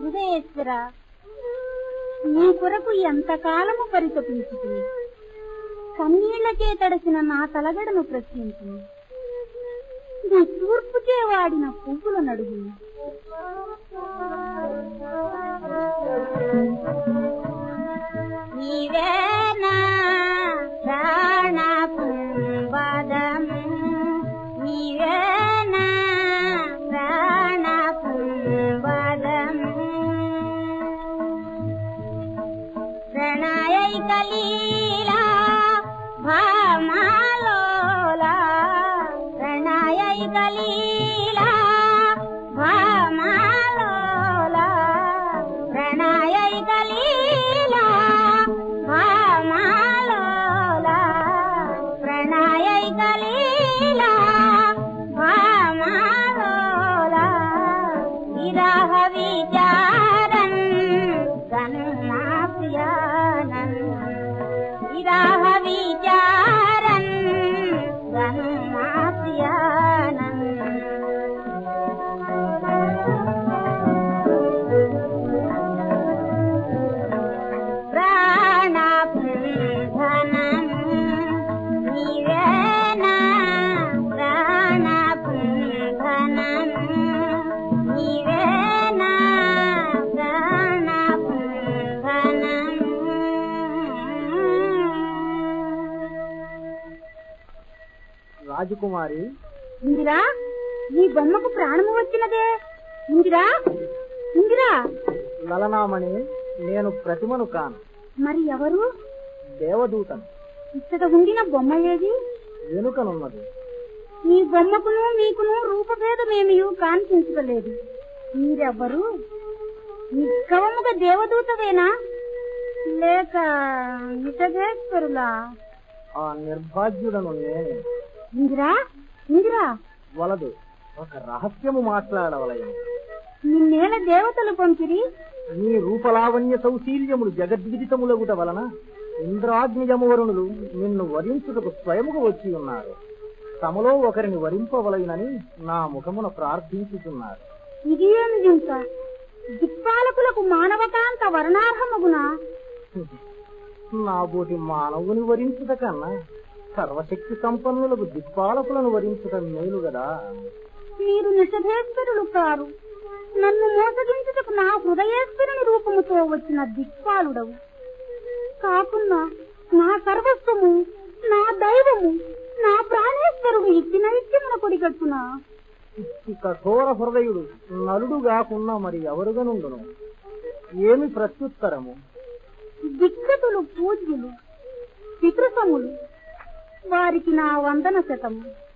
హృదయేశ్వర నీ కొరకు ఎంతకాలము పరితపించుతుంది కన్నీళ్ళకే తడిసిన నా తలగడను ప్రశ్నించు నీ తూర్పుకే వాడిన పువ్వుల నడుగు लीला भामालोला प्रणयैक लीला भामालोला प्रणयैक लीला भामालोला प्रणयैक लीला भामालोला विरह विचार vida. రాజకుమారి. ఇందిరా ఈ బొమ్మకు ప్రాణము వచ్చినదే. ఇందిరా ఇందిరా. లలనామణి నేను ప్రతిమను కాను. మరి ఎవరు? దేవదూతను. ఇచ్చట ఉండిన బొమ్మ ఏది? వెనుకనున్నది ఈ బొమ్మకును మీకును రూపభేదమేమీ కాన్పించలేదు మీరెవ్వరు నిష్కవముగా దేవదూతవేనా? లేక నిజగేశ్వరులా? ఆ నిర్భాగ్యుడను నేనే. ఇందిరా ఇందిరా. వలదు ఒక రహస్యము మాట్లాడవలయను నిన్నేల దేవతలు పంపిరి. నీ రూపలావణ్య సౌశీల్యములు జగద్విదితములగుట వలన ఇంద్రాగ్నియమవరుణులు నిన్ను వరించుటకు స్వయముగా వచ్చి ఉన్నారు. తమలో ఒకరిని వరింపవలయునని నా ముఖమున ప్రార్థించుతున్నారు ఇది ఏమి దిక్పాలకులకు మానవకాంత వర్ణార్హమగునా? నా బోటి మానవుని వరించుట కన్నా సర్వశక్తి సంపన్నులకు దిక్పాలకులను వరించుట మేలు గదా మీరు నిషధేశ్వరులు కారు. నన్ను మోసగించుటకు నా హృదయేశ్వరుని రూపముతో వచ్చిన దిక్పాలుడవు. కాకున్నా నా సర్వస్వము నా దైవము నా ప్రాణేశ్వరుడు ఇచ్చిన ఇచ్చిమున కొడిగట్టునా ఇట్టి కఠోర హృదయుడు నలుడు కాకున్నా మరి ఎవరుగనుండును? ఏమి ప్రత్యుత్తరము? దిక్కతులు పూజ్యులు పితృసములు వారికి నా వందన శతము.